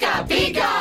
Pika, pika.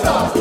Stop.